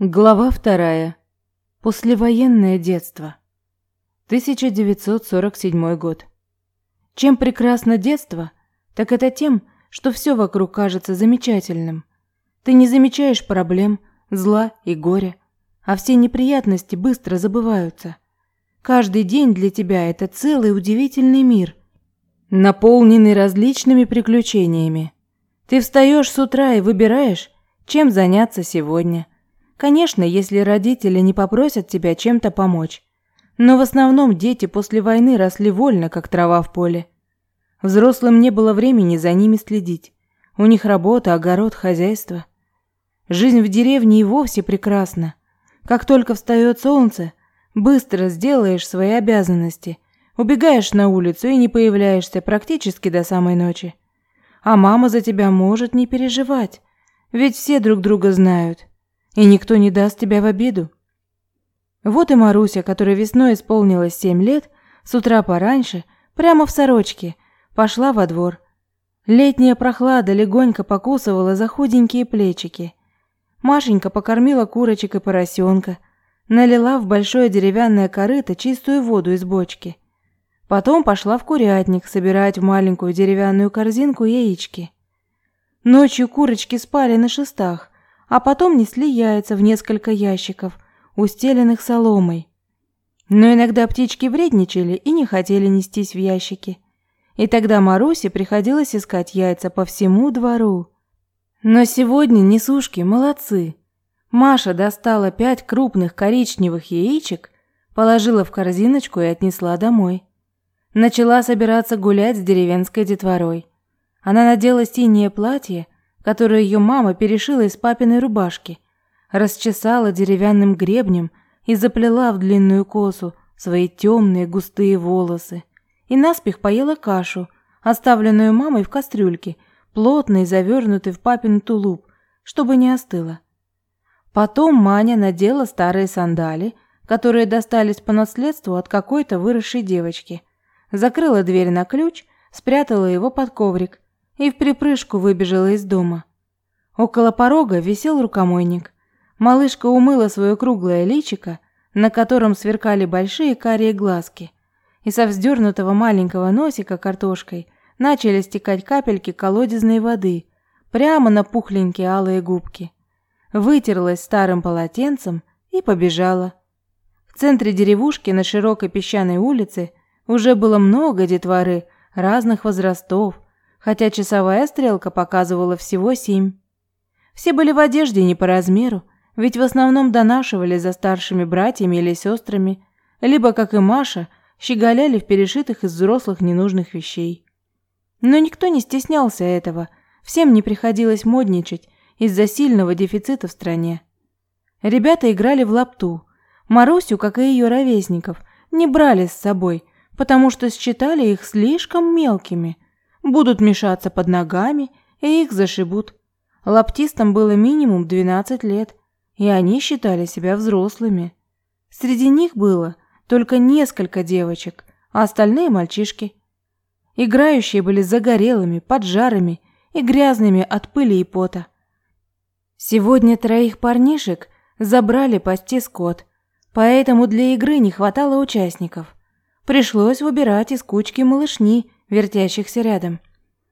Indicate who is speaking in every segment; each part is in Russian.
Speaker 1: Глава вторая. Послевоенное детство. 1947 год. Чем прекрасно детство, так это тем, что все вокруг кажется замечательным. Ты не замечаешь проблем, зла и горя, а все неприятности быстро забываются. Каждый день для тебя это целый удивительный мир, наполненный различными приключениями. Ты встаешь с утра и выбираешь, чем заняться сегодня – Конечно, если родители не попросят тебя чем-то помочь. Но в основном дети после войны росли вольно, как трава в поле. Взрослым не было времени за ними следить. У них работа, огород, хозяйство. Жизнь в деревне и вовсе прекрасна. Как только встает солнце, быстро сделаешь свои обязанности, убегаешь на улицу и не появляешься практически до самой ночи. А мама за тебя может не переживать, ведь все друг друга знают и никто не даст тебя в обиду. Вот и Маруся, которой весной исполнилось семь лет, с утра пораньше, прямо в сорочке, пошла во двор. Летняя прохлада легонько покусывала за худенькие плечики. Машенька покормила курочек и поросенка, налила в большое деревянное корыто чистую воду из бочки. Потом пошла в курятник собирать в маленькую деревянную корзинку яички. Ночью курочки спали на шестах, а потом несли яйца в несколько ящиков, устеленных соломой. Но иногда птички вредничали и не хотели нестись в ящики. И тогда Марусе приходилось искать яйца по всему двору. Но сегодня несушки молодцы. Маша достала пять крупных коричневых яичек, положила в корзиночку и отнесла домой. Начала собираться гулять с деревенской детворой. Она надела синее платье, которую ее мама перешила из папиной рубашки, расчесала деревянным гребнем и заплела в длинную косу свои темные густые волосы. И наспех поела кашу, оставленную мамой в кастрюльке, плотной завернутой в папин тулуп, чтобы не остыла. Потом Маня надела старые сандали, которые достались по наследству от какой-то выросшей девочки, закрыла дверь на ключ, спрятала его под коврик и в припрыжку выбежала из дома. Около порога висел рукомойник. Малышка умыла свое круглое личико, на котором сверкали большие карие глазки, и со вздернутого маленького носика картошкой начали стекать капельки колодезной воды прямо на пухленькие алые губки. Вытерлась старым полотенцем и побежала. В центре деревушки на широкой песчаной улице уже было много детворы разных возрастов, хотя часовая стрелка показывала всего семь. Все были в одежде не по размеру, ведь в основном донашивали за старшими братьями или сестрами, либо, как и Маша, щеголяли в перешитых из взрослых ненужных вещей. Но никто не стеснялся этого, всем не приходилось модничать из-за сильного дефицита в стране. Ребята играли в лапту. Марусю, как и ее ровесников, не брали с собой, потому что считали их слишком мелкими – будут мешаться под ногами, и их зашибут. Лаптистам было минимум 12 лет, и они считали себя взрослыми. Среди них было только несколько девочек, а остальные мальчишки. Играющие были загорелыми, поджарыми и грязными от пыли и пота. Сегодня троих парнишек забрали пасти скот, поэтому для игры не хватало участников. Пришлось выбирать из кучки малышни, вертящихся рядом.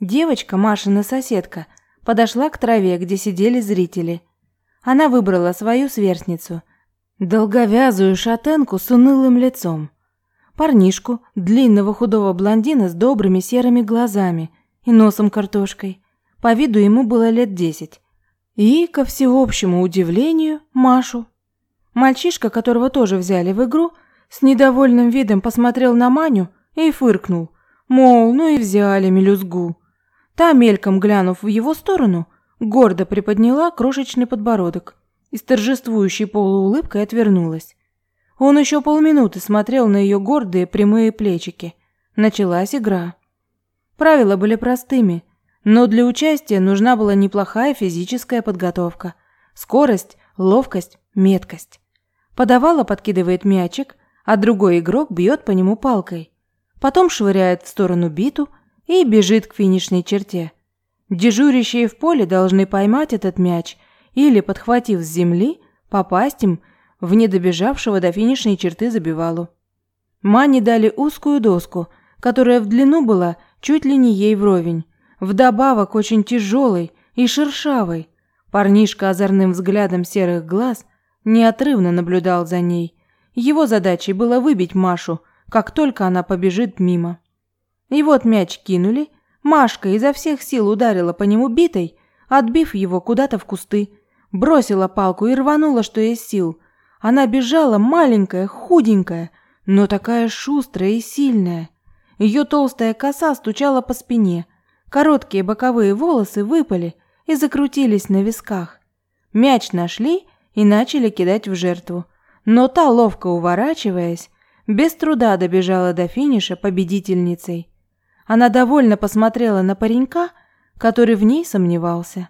Speaker 1: Девочка, Машина соседка, подошла к траве, где сидели зрители. Она выбрала свою сверстницу, долговязую шатенку с унылым лицом, парнишку, длинного худого блондина с добрыми серыми глазами и носом картошкой. По виду ему было лет десять. И, ко всеобщему удивлению, Машу. Мальчишка, которого тоже взяли в игру, с недовольным видом посмотрел на Маню и фыркнул – Мол, ну и взяли мелюзгу. Та, мельком глянув в его сторону, гордо приподняла крошечный подбородок и с торжествующей полуулыбкой отвернулась. Он еще полминуты смотрел на ее гордые прямые плечики. Началась игра. Правила были простыми, но для участия нужна была неплохая физическая подготовка. Скорость, ловкость, меткость. Подавала подкидывает мячик, а другой игрок бьет по нему палкой потом швыряет в сторону биту и бежит к финишной черте. Дежурящие в поле должны поймать этот мяч или, подхватив с земли, попасть им в недобежавшего до финишной черты забивалу. Мане дали узкую доску, которая в длину была чуть ли не ей вровень, вдобавок очень тяжелой и шершавой. Парнишка озорным взглядом серых глаз неотрывно наблюдал за ней. Его задачей было выбить Машу, как только она побежит мимо. И вот мяч кинули, Машка изо всех сил ударила по нему битой, отбив его куда-то в кусты, бросила палку и рванула, что есть сил. Она бежала маленькая, худенькая, но такая шустрая и сильная. Ее толстая коса стучала по спине, короткие боковые волосы выпали и закрутились на висках. Мяч нашли и начали кидать в жертву, но та, ловко уворачиваясь, без труда добежала до финиша победительницей. Она довольно посмотрела на паренька, который в ней сомневался.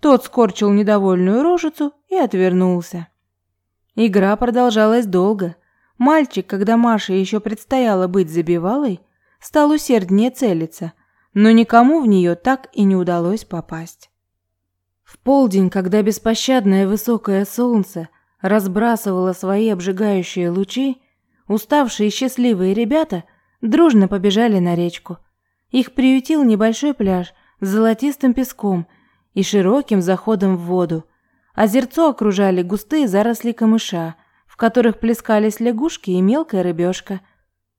Speaker 1: Тот скорчил недовольную рожицу и отвернулся. Игра продолжалась долго. Мальчик, когда Маше еще предстояло быть забивалой, стал усерднее целиться, но никому в нее так и не удалось попасть. В полдень, когда беспощадное высокое солнце разбрасывало свои обжигающие лучи, уставшие и счастливые ребята дружно побежали на речку. Их приютил небольшой пляж с золотистым песком и широким заходом в воду. Озерцо окружали густые заросли камыша, в которых плескались лягушки и мелкая рыбешка.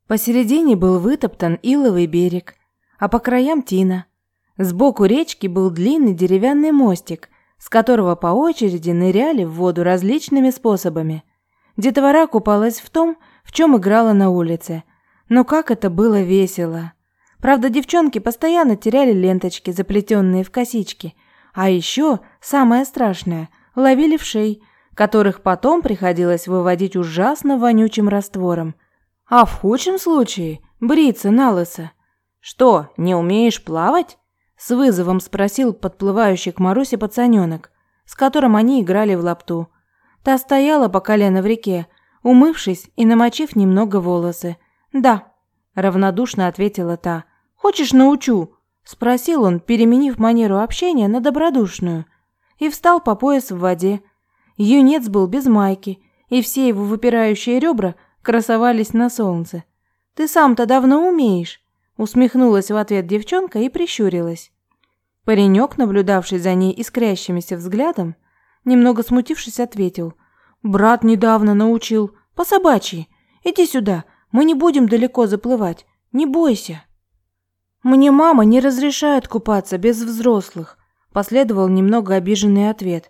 Speaker 1: Посередине был вытоптан иловый берег, а по краям тина. Сбоку речки был длинный деревянный мостик, с которого по очереди ныряли в воду различными способами. Детвора купалась в том, в чем играла на улице. Но как это было весело! Правда, девчонки постоянно теряли ленточки, заплетенные в косички. А еще, самое страшное, ловили вшей, которых потом приходилось выводить ужасно вонючим раствором. А в худшем случае бриться на лысо. «Что, не умеешь плавать?» С вызовом спросил подплывающий к Марусе пацаненок, с которым они играли в лапту. Та стояла по колено в реке, умывшись и намочив немного волосы. «Да», – равнодушно ответила та. «Хочешь, научу?» – спросил он, переменив манеру общения на добродушную. И встал по пояс в воде. Юнец был без майки, и все его выпирающие ребра красовались на солнце. «Ты сам-то давно умеешь?» – усмехнулась в ответ девчонка и прищурилась. Паренек, наблюдавший за ней искрящимися взглядом, немного смутившись, ответил. «Брат недавно научил. По собачьи. Иди сюда, мы не будем далеко заплывать. Не бойся». «Мне мама не разрешает купаться без взрослых», – последовал немного обиженный ответ.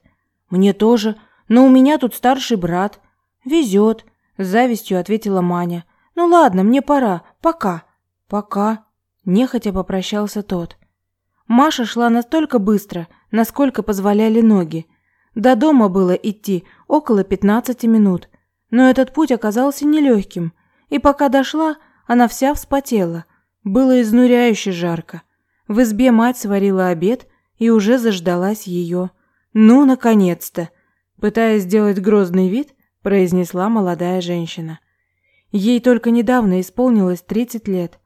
Speaker 1: «Мне тоже, но у меня тут старший брат. Везет», – с завистью ответила Маня. «Ну ладно, мне пора. Пока». «Пока», – нехотя попрощался тот. Маша шла настолько быстро, насколько позволяли ноги. До дома было идти около 15 минут, но этот путь оказался нелегким, и пока дошла, она вся вспотела. Было изнуряюще жарко. В избе мать сварила обед и уже заждалась ее. «Ну, наконец-то!» Пытаясь сделать грозный вид, произнесла молодая женщина. Ей только недавно исполнилось 30 лет.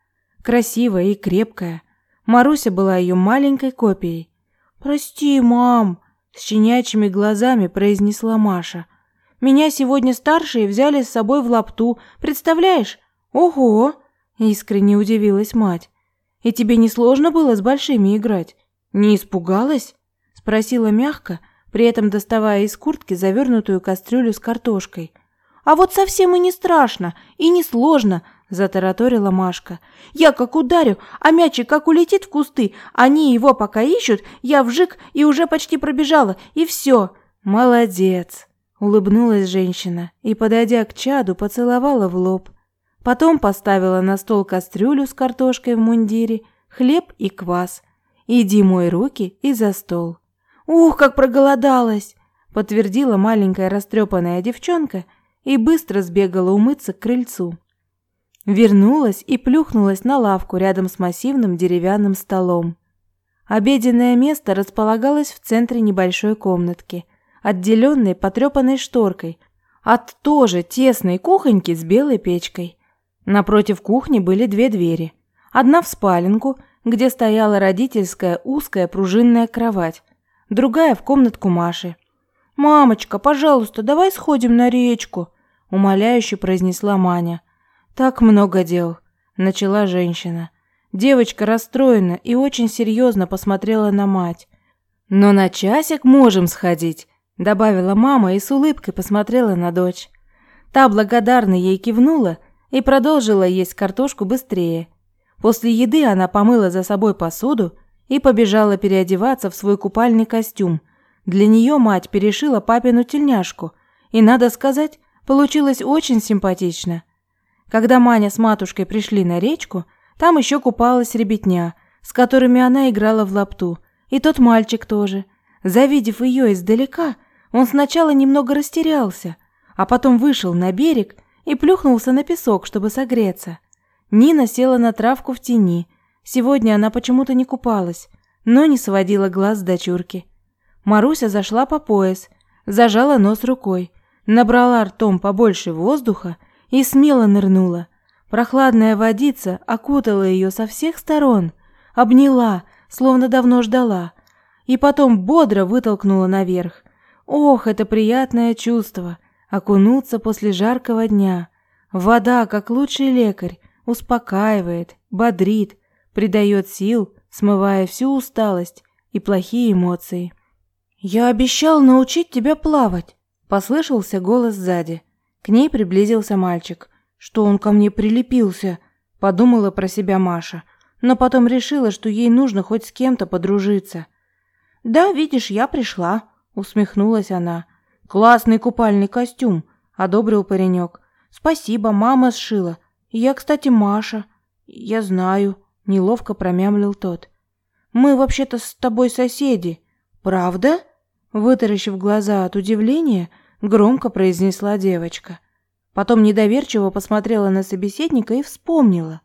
Speaker 1: Красивая и крепкая. Маруся была ее маленькой копией. «Прости, мам!» – с щенячьими глазами произнесла Маша. «Меня сегодня старшие взяли с собой в лапту, представляешь? Ого!» Искренне удивилась мать. «И тебе не сложно было с большими играть? Не испугалась?» Спросила мягко, при этом доставая из куртки завернутую кастрюлю с картошкой. «А вот совсем и не страшно, и не сложно», – затараторила Машка. «Я как ударю, а мячик как улетит в кусты, они его пока ищут, я вжик и уже почти пробежала, и все». «Молодец», – улыбнулась женщина и, подойдя к чаду, поцеловала в лоб. Потом поставила на стол кастрюлю с картошкой в мундире, хлеб и квас. «Иди мой руки и за стол». «Ух, как проголодалась!» – подтвердила маленькая растрепанная девчонка и быстро сбегала умыться к крыльцу. Вернулась и плюхнулась на лавку рядом с массивным деревянным столом. Обеденное место располагалось в центре небольшой комнатки, отделенной потрепанной шторкой от тоже тесной кухоньки с белой печкой – Напротив кухни были две двери. Одна в спаленку, где стояла родительская узкая пружинная кровать, другая в комнатку Маши. «Мамочка, пожалуйста, давай сходим на речку», – умоляюще произнесла Маня. «Так много дел», – начала женщина. Девочка расстроена и очень серьезно посмотрела на мать. «Но на часик можем сходить», – добавила мама и с улыбкой посмотрела на дочь. Та благодарно ей кивнула и продолжила есть картошку быстрее. После еды она помыла за собой посуду и побежала переодеваться в свой купальный костюм. Для нее мать перешила папину тельняшку, и, надо сказать, получилось очень симпатично. Когда Маня с матушкой пришли на речку, там еще купалась ребятня, с которыми она играла в лапту, и тот мальчик тоже. Завидев ее издалека, он сначала немного растерялся, а потом вышел на берег и плюхнулся на песок, чтобы согреться. Нина села на травку в тени. Сегодня она почему-то не купалась, но не сводила глаз с дочурки. Маруся зашла по пояс, зажала нос рукой, набрала ртом побольше воздуха и смело нырнула. Прохладная водица окутала ее со всех сторон, обняла, словно давно ждала, и потом бодро вытолкнула наверх. Ох, это приятное чувство окунуться после жаркого дня. Вода, как лучший лекарь, успокаивает, бодрит, придает сил, смывая всю усталость и плохие эмоции. «Я обещал научить тебя плавать», – послышался голос сзади. К ней приблизился мальчик. Что он ко мне прилепился, подумала про себя Маша, но потом решила, что ей нужно хоть с кем-то подружиться. «Да, видишь, я пришла», – усмехнулась она. «Классный купальный костюм», – одобрил паренек. «Спасибо, мама сшила. Я, кстати, Маша». «Я знаю», – неловко промямлил тот. «Мы вообще-то с тобой соседи». «Правда?» Вытаращив глаза от удивления, громко произнесла девочка. Потом недоверчиво посмотрела на собеседника и вспомнила.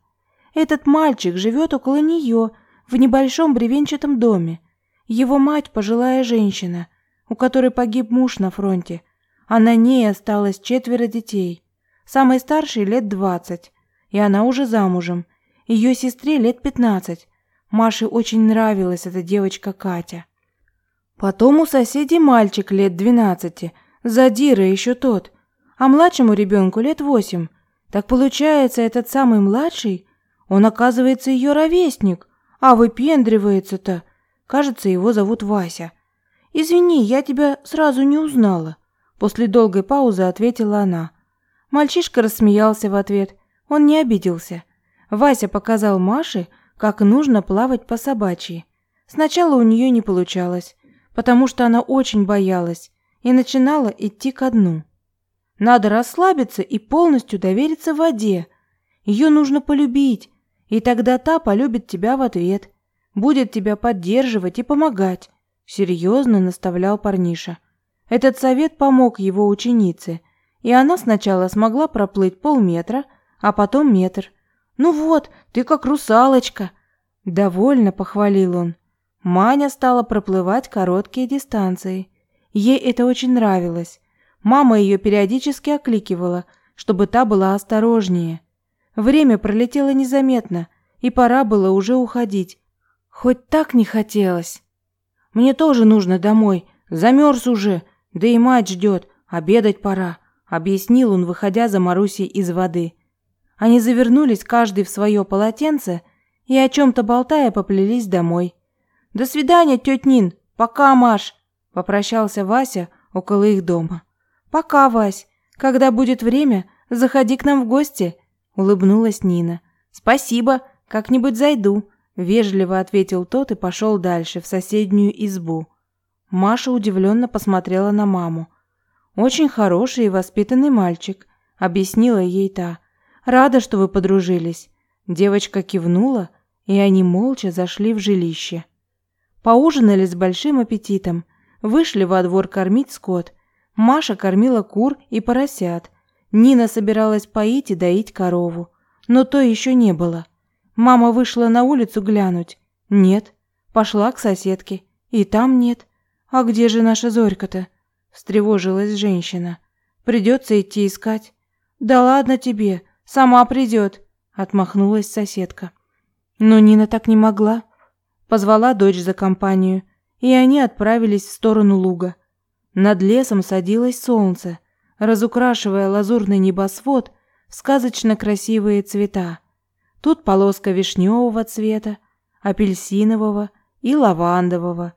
Speaker 1: Этот мальчик живет около нее, в небольшом бревенчатом доме. Его мать пожилая женщина, у которой погиб муж на фронте, а на ней осталось четверо детей. Самой старшей лет двадцать, и она уже замужем. Ее сестре лет пятнадцать. Маше очень нравилась эта девочка Катя. Потом у соседей мальчик лет двенадцати, задира еще тот – а младшему ребенку лет восемь. Так получается, этот самый младший, он оказывается ее ровесник, а выпендривается-то. Кажется, его зовут Вася. Извини, я тебя сразу не узнала. После долгой паузы ответила она. Мальчишка рассмеялся в ответ. Он не обиделся. Вася показал Маше, как нужно плавать по собачьи. Сначала у нее не получалось, потому что она очень боялась и начинала идти ко дну. Надо расслабиться и полностью довериться воде. Ее нужно полюбить, и тогда та полюбит тебя в ответ, будет тебя поддерживать и помогать, серьезно наставлял парниша. Этот совет помог его ученице, и она сначала смогла проплыть полметра, а потом метр. Ну вот, ты как русалочка, довольно похвалил он. Маня стала проплывать короткие дистанции. Ей это очень нравилось. Мама ее периодически окликивала, чтобы та была осторожнее. Время пролетело незаметно, и пора было уже уходить. Хоть так не хотелось. Мне тоже нужно домой, замерз уже, да и мать ждет, обедать пора, объяснил он, выходя за Марусей из воды. Они завернулись каждый в свое полотенце и о чем-то болтая поплелись домой. «До свидания, тетя Нин! Пока, Маш!» – попрощался Вася около их дома. «Пока, Вась. Когда будет время, заходи к нам в гости», – улыбнулась Нина. «Спасибо, как-нибудь зайду», – вежливо ответил тот и пошел дальше, в соседнюю избу. Маша удивленно посмотрела на маму. «Очень хороший и воспитанный мальчик», – объяснила ей та. «Рада, что вы подружились». Девочка кивнула, и они молча зашли в жилище. Поужинали с большим аппетитом, вышли во двор кормить скот – Маша кормила кур и поросят. Нина собиралась поить и доить корову. Но то еще не было. Мама вышла на улицу глянуть. Нет. Пошла к соседке. И там нет. А где же наша Зорька-то? Встревожилась женщина. Придется идти искать. Да ладно тебе, сама придет. Отмахнулась соседка. Но Нина так не могла. Позвала дочь за компанию, и они отправились в сторону луга. Над лесом садилось солнце, разукрашивая лазурный небосвод в сказочно красивые цвета. Тут полоска вишневого цвета, апельсинового и лавандового,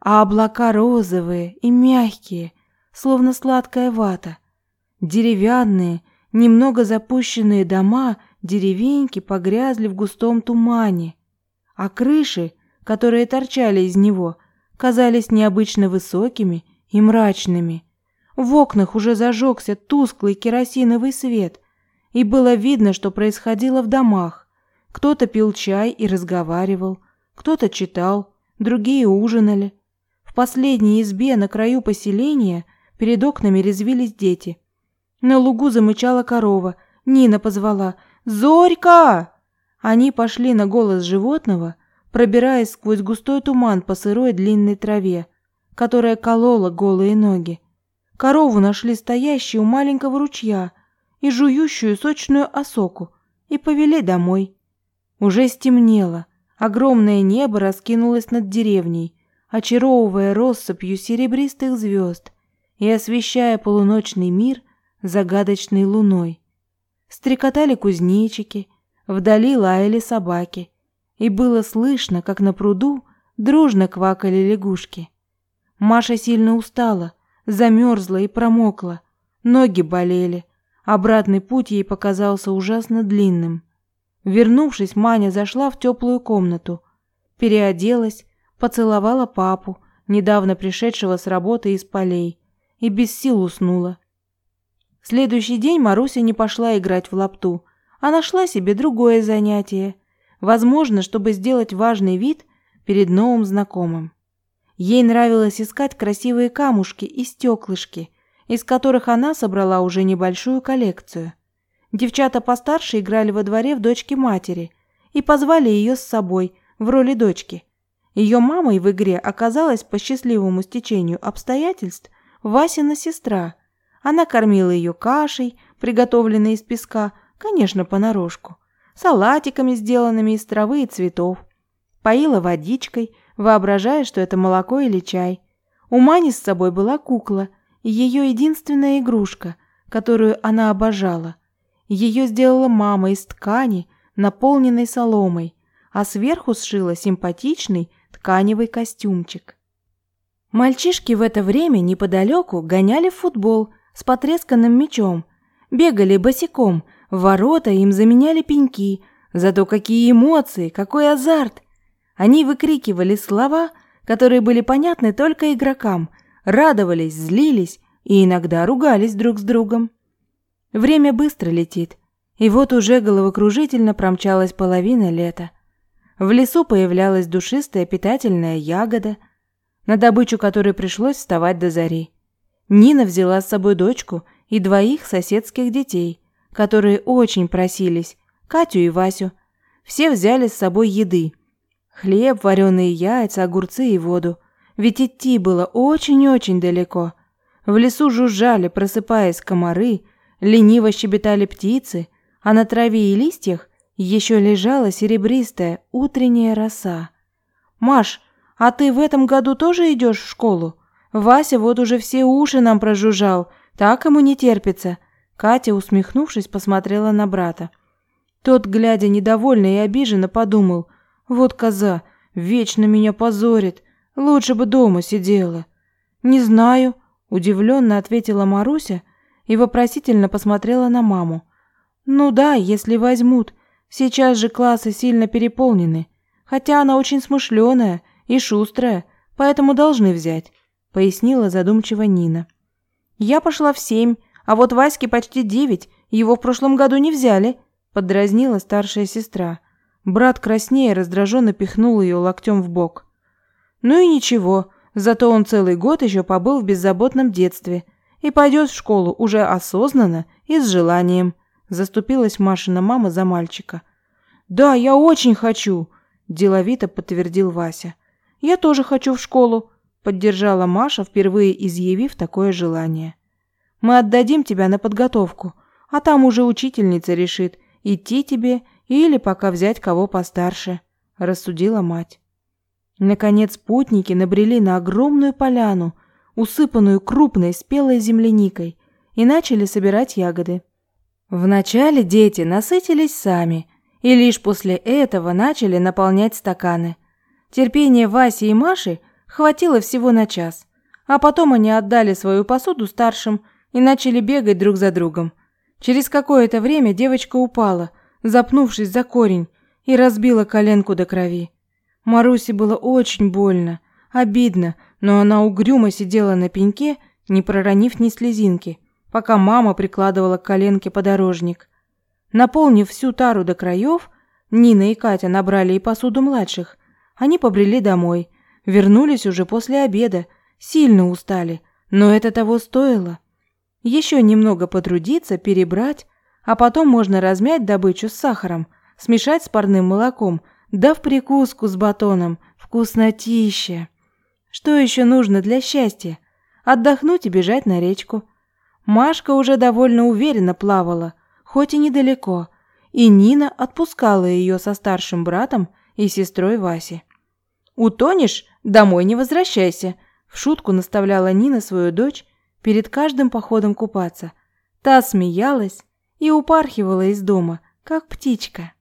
Speaker 1: а облака розовые и мягкие, словно сладкая вата. Деревянные, немного запущенные дома, деревеньки погрязли в густом тумане, а крыши, которые торчали из него, казались необычно высокими и мрачными. В окнах уже зажегся тусклый керосиновый свет, и было видно, что происходило в домах. Кто-то пил чай и разговаривал, кто-то читал, другие ужинали. В последней избе на краю поселения перед окнами резвились дети. На лугу замычала корова. Нина позвала «Зорька!». Они пошли на голос животного, пробираясь сквозь густой туман по сырой длинной траве, которая колола голые ноги. Корову нашли стоящей у маленького ручья и жующую сочную осоку, и повели домой. Уже стемнело, огромное небо раскинулось над деревней, очаровывая россыпью серебристых звезд и освещая полуночный мир загадочной луной. Стрекотали кузнечики, вдали лаяли собаки, и было слышно, как на пруду дружно квакали лягушки. Маша сильно устала, замерзла и промокла, ноги болели, обратный путь ей показался ужасно длинным. Вернувшись, Маня зашла в теплую комнату, переоделась, поцеловала папу, недавно пришедшего с работы из полей, и без сил уснула. Следующий день Маруся не пошла играть в лапту, а нашла себе другое занятие, возможно, чтобы сделать важный вид перед новым знакомым. Ей нравилось искать красивые камушки и стеклышки, из которых она собрала уже небольшую коллекцию. Девчата постарше играли во дворе в дочке матери и позвали ее с собой в роли дочки. Ее мамой в игре оказалась по счастливому стечению обстоятельств Васина сестра. Она кормила ее кашей, приготовленной из песка, конечно, понарошку, салатиками, сделанными из травы и цветов, поила водичкой, воображая, что это молоко или чай. У Мани с собой была кукла, ее единственная игрушка, которую она обожала. Ее сделала мама из ткани, наполненной соломой, а сверху сшила симпатичный тканевый костюмчик. Мальчишки в это время неподалеку гоняли в футбол с потресканным мячом, бегали босиком, ворота им заменяли пеньки, зато какие эмоции, какой азарт! Они выкрикивали слова, которые были понятны только игрокам, радовались, злились и иногда ругались друг с другом. Время быстро летит, и вот уже головокружительно промчалась половина лета. В лесу появлялась душистая питательная ягода, на добычу которой пришлось вставать до зари. Нина взяла с собой дочку и двоих соседских детей, которые очень просились, Катю и Васю. Все взяли с собой еды. Хлеб, вареные яйца, огурцы и воду. Ведь идти было очень-очень далеко. В лесу жужжали, просыпаясь комары, Лениво щебетали птицы, а на траве и листьях еще лежала серебристая утренняя роса. «Маш, а ты в этом году тоже идешь в школу? Вася вот уже все уши нам прожужжал, так ему не терпится». Катя, усмехнувшись, посмотрела на брата. Тот, глядя недовольно и обиженно, подумал, «Вот коза, вечно меня позорит, лучше бы дома сидела». «Не знаю», – удивленно ответила Маруся, и вопросительно посмотрела на маму. «Ну да, если возьмут. Сейчас же классы сильно переполнены. Хотя она очень смышленая и шустрая, поэтому должны взять», — пояснила задумчиво Нина. «Я пошла в семь, а вот Ваське почти девять, его в прошлом году не взяли», — поддразнила старшая сестра. Брат краснее раздраженно пихнул ее локтем в бок. «Ну и ничего, зато он целый год еще побыл в беззаботном детстве», — и пойдет в школу уже осознанно и с желанием», – заступилась Машина мама за мальчика. «Да, я очень хочу», – деловито подтвердил Вася. «Я тоже хочу в школу», – поддержала Маша, впервые изъявив такое желание. «Мы отдадим тебя на подготовку, а там уже учительница решит, идти тебе или пока взять кого постарше», – рассудила мать. Наконец путники набрели на огромную поляну, усыпанную крупной спелой земляникой, и начали собирать ягоды. Вначале дети насытились сами, и лишь после этого начали наполнять стаканы. Терпения Васи и Маши хватило всего на час, а потом они отдали свою посуду старшим и начали бегать друг за другом. Через какое-то время девочка упала, запнувшись за корень, и разбила коленку до крови. Марусе было очень больно, обидно, но она угрюмо сидела на пеньке, не проронив ни слезинки, пока мама прикладывала к коленке подорожник. Наполнив всю тару до краев, Нина и Катя набрали и посуду младших. Они побрели домой, вернулись уже после обеда, сильно устали, но это того стоило. Еще немного потрудиться, перебрать, а потом можно размять добычу с сахаром, смешать с парным молоком, да в прикуску с батоном. Вкуснотища! Что еще нужно для счастья? Отдохнуть и бежать на речку. Машка уже довольно уверенно плавала, хоть и недалеко, и Нина отпускала ее со старшим братом и сестрой Васи. «Утонешь? Домой не возвращайся!» В шутку наставляла Нина свою дочь перед каждым походом купаться. Та смеялась и упархивала из дома, как птичка.